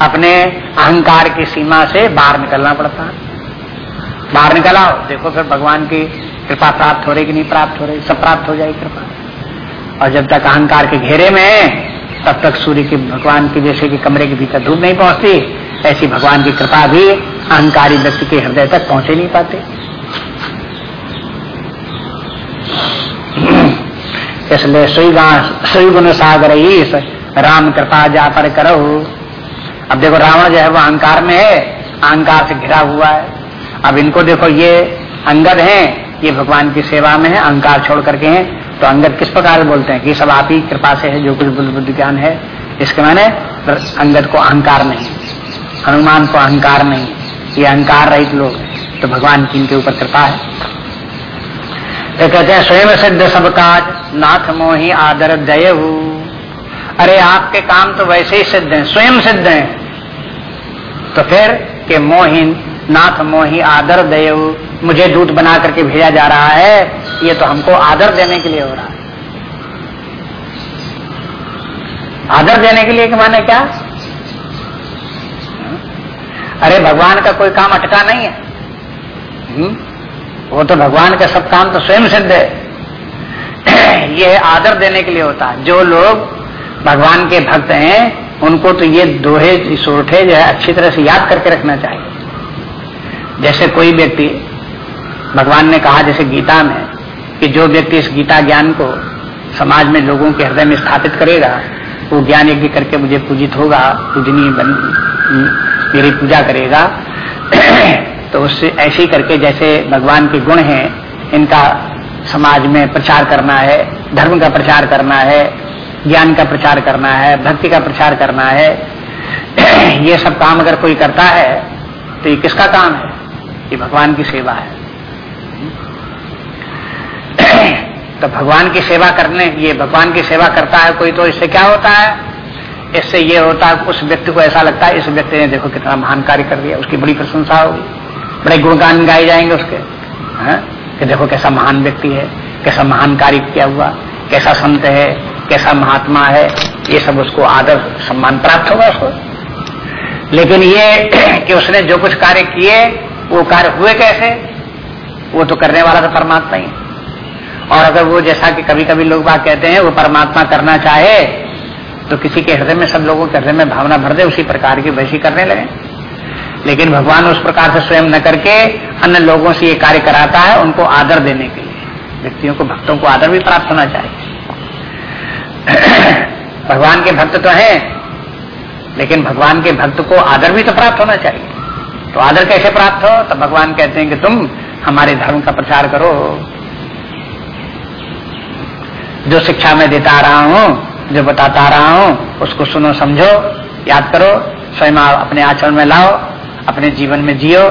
अपने अहंकार की सीमा से बाहर निकलना पड़ता है। बाहर निकल आओ देखो फिर भगवान की कृपा प्राप्त हो रही कि नहीं प्राप्त हो रही, सब प्राप्त हो जाएगी कृपा। और जब तक अहंकार के घेरे में तब तक सूर्य की, भगवान की, जैसे कि कमरे के भीतर धूप नहीं पहुँचती, ऐसी भगवान की कृपा भी अहंकारी व्यक्ति के हृदय तक पहुँचे नहीं पाते। इसलिए सुई गुण सागर ही राम कृपा जा पर करो अब देखो रावण जो है वो अहंकार में है, अहंकार से घिरा हुआ है। अब इनको देखो ये अंगद हैं, ये भगवान की सेवा में है, अहंकार छोड़ करके हैं। तो अंगद किस प्रकार बोलते हैं कि सब आप ही कृपा से है, जो कुछ बुद्ध बुद्ध ज्ञान है, इसके माने अंगद को अहंकार नहीं हनुमान को अहंकार नहीं ये अहंकार रहित लोग तो भगवान की इनके ऊपर कृपा है। तो कहते हैं, स्वयं सिद्ध सब काज, नाथ मोही आदर दय अरे आपके काम तो वैसे ही सिद्ध हैं, स्वयं सिद्ध हैं। तो फिर के मोहिन, नाथ मोही, आदर दय मुझे दूत बना करके भेजा जा रहा है, ये तो हमको आदर देने के लिए हो रहा है। आदर देने के लिए कि माने क्या? अरे भगवान का कोई काम अटका नहीं है। हुँ? वो तो भगवान का सब काम तो स्वयं सिद्ध है। ये आदर देने के लिए होता है। जो लोग भगवान के भक्त हैं उनको तो ये दोहे सोठे जो है, अच्छी तरह से याद करके रखना चाहिए। जैसे कोई व्यक्ति, भगवान ने कहा, जैसे गीता में, कि जो व्यक्ति इस गीता ज्ञान को समाज में लोगों के हृदय में स्थापित करेगा, वो ज्ञान यज्ञ करके मुझे पूजित होगा, पूजनीय बन, मेरी पूजा करेगा तो उससे ऐसे करके जैसे भगवान के गुण हैं, इनका समाज में प्रचार करना है, धर्म का प्रचार करना है ज्ञान का प्रचार करना है, भक्ति का प्रचार करना है, ये सब काम अगर कोई करता है तो ये किसका काम है? ये भगवान की सेवा है। तो भगवान की सेवा करने, ये भगवान की सेवा करता है कोई तो इससे क्या होता है? इससे ये होता है, उस व्यक्ति को ऐसा लगता है, इस व्यक्ति ने देखो कितना महान कार्य कर दिया, उसकी बड़ी प्रशंसा होगी। बड़े गुणगान गाए जाएँगे उसके। है? कि देखो कैसा महान व्यक्ति है, कैसा महान कार्य किया हुआ, कैसा संत है कैसा महात्मा है, ये सब उसको आदर, सम्मान प्राप्त होगा उसको। लेकिन ये कि उसने जो कुछ कार्य किए, वो कार्य हुए कैसे? वो तो करने वाला तो परमात्मा ही और अगर वो जैसा कि कभी कभी लोग बात कहते हैं, वो परमात्मा करना चाहे तो किसी के हृदय में सब लोगों के हृदय में भावना भर दे, उसी प्रकार की वैसी करने लगे। लेकिन भगवान उस प्रकार से स्वयं न करके अन्य लोगों से ये कार्य कराता है, उनको आदर देने के लिए। व्यक्तियों को, भक्तों को आदर भी प्राप्त होना चाहिए। भगवान के भक्त तो हैं, लेकिन भगवान के भक्त को आदर भी तो प्राप्त होना चाहिए। तो आदर कैसे प्राप्त हो? तो भगवान कहते हैं कि तुम हमारे धर्म का प्रचार करो। जो शिक्षा मैं देता रहा हूँ, जो बताता रहा हूँ, उसको सुनो, समझो, याद करो, स्वयं अपने आचरण में लाओ, अपने जीवन में जियो,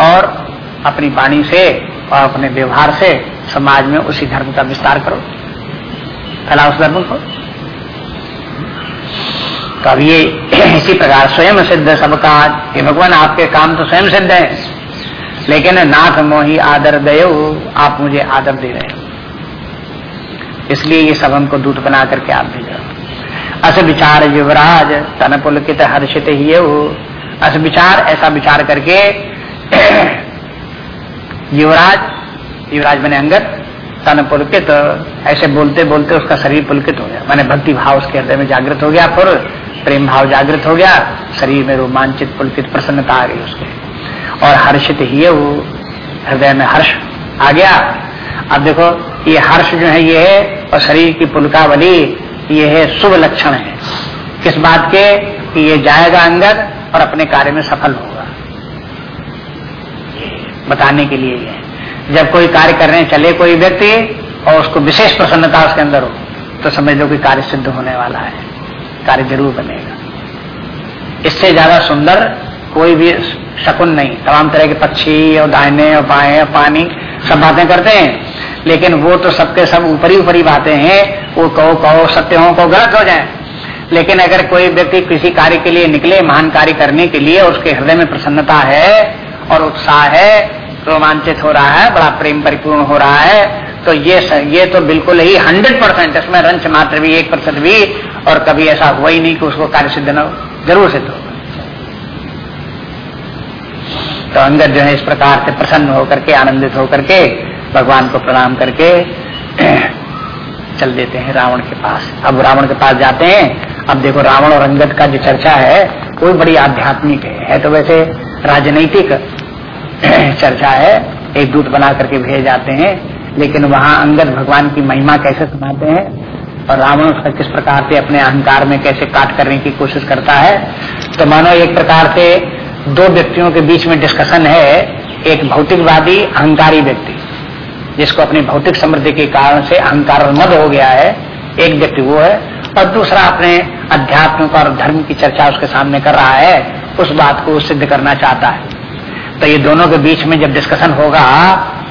और अपनी वाणी से और अपने व्यवहार से समाज में उसी धर्म का विस्तार करो। फैलाओ उस धर्म को तो अब ये इसी प्रकार स्वयं सिद्ध सबका ये भगवान आपके काम तो स्वयं सिद्ध है। लेकिन नाथ मोही आदर दयो आप मुझे आदर दे रहे हो। इसलिए ये सब हमको दूत बना करके आप भेजो अस विचार युवराज, तन पुलकित हर्षित ही हो अस विचार, ऐसा विचार करके युवराज युवराज बने अंगत तन पुलकित, ऐसे बोलते बोलते उसका शरीर पुलकित हो गया। मैंने भक्ति भाव उसके हृदय में जागृत हो गया फिर प्रेम भाव जागृत हो गया, शरीर में रोमांचित, पुलकित प्रसन्नता आ गई उसके। और हर्षित ही वो, हृदय में हर्ष आ गया। अब देखो, ये हर्ष जो है, ये है, और शरीर की पुलकावली, ये है शुभ लक्षण है। किस बात के? कि ये जाएगा अंदर और अपने कार्य में सफल होगा। बताने के लिए ये जब कोई कार्य करने चले कोई व्यक्ति और उसको विशेष प्रसन्नता उसके अंदर हो तो समझ लो कि कार्य सिद्ध होने वाला है। कार्य ज़रूर बनेगा। इससे ज़्यादा सुंदर कोई भी शकुन नहीं। तमाम तरह के पक्षी और दाहिने और बाएँ और पानी, सब बातें करते हैं। लेकिन वो तो सबके सब ऊपरी ऊपरी बातें हैं। वो कहो कहो सत्य हो कहो गलत हो जाए। लेकिन अगर कोई व्यक्ति किसी कार्य के लिए निकले, महान कार्य करने के लिए उसके हृदय में प्रसन्नता है और उत्साह है रोमांचित हो रहा है बड़ा प्रेम परिपूर्ण हो रहा है तो ये ये तो बिल्कुल ही हंड्रेड परसेंट इसमें रंच मात्र भी एक प्रतिशत भी और कभी ऐसा हुआ ही नहीं कि उसको कार्य सिद्ध न हो। ज़रूर सिद्ध होगा तो अंगद जो है इस प्रकार से प्रसन्न होकर के आनंदित होकर के भगवान को प्रणाम करके चल देते हैं रावण के पास। अब रावण के पास जाते हैं। अब देखो रावण और अंगद का जो चर्चा है वो बड़ी आध्यात्मिक है, है तो वैसे राजनीतिक चर्चा है, एक दूत बना करके भेज जाते हैं, लेकिन वहाँ अंगद भगवान की महिमा कैसे सुनाते हैं और रावण उसका किस प्रकार से अपने अहंकार में कैसे काट करने की कोशिश करता है तो मानो एक प्रकार से दो व्यक्तियों के बीच में डिस्कशन है, एक भौतिकवादी, अहंकारी व्यक्ति, जिसको अपनी भौतिक समृद्धि के कारण से अहंकार मद हो गया है, एक व्यक्ति वो है, और दूसरा अपने अध्यात्म और धर्म की चर्चा उसके सामने कर रहा है, उस बात को सिद्ध करना चाहता है। तो ये दोनों के बीच में जब डिस्कशन होगा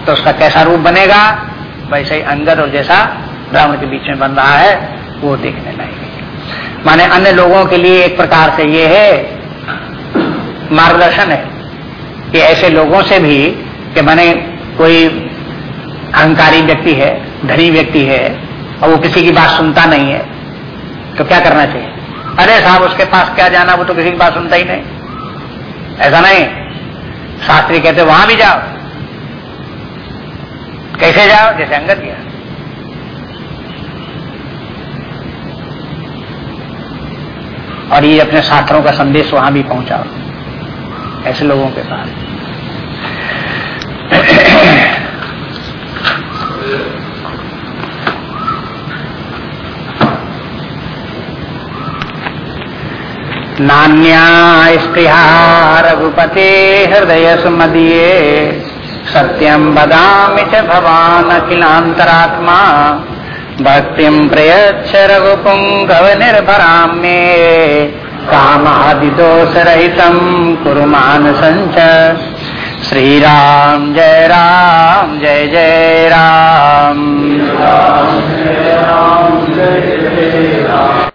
तो उसका कैसा रूप बनेगा? वैसे ही अंगद और जैसा ब्राह्मण के बीच में बन रहा है, वो देखने लायक माने अन्य लोगों के लिए एक प्रकार से ये है, मार्गदर्शन है। कि ऐसे लोगों से भी, कि मैंने कोई अहंकारी व्यक्ति है, धनी व्यक्ति है, और वो किसी की बात सुनता नहीं है तो क्या करना चाहिए? अरे साहब, उसके पास क्या जाना, वो तो किसी की बात सुनता ही नहीं। ऐसा नहीं। शास्त्री कहते वहाँ भी जाओ। कैसे जाओ? जैसे अंगत गया और ये अपने शास्त्रों का संदेश वहाँ भी पहुंचाओ, ऐसे लोगों के पास। नान्या स्त्रिया रघुपते हृदय सुमदीये। सत्यम बदा च भवान अखिलात्मा भक्ति प्रयच्छ रघुपुं गव निर्भराम मे कामादिदोषरहितं कुरु मानसञ्च श्रीराम जय राम, जय जय राम।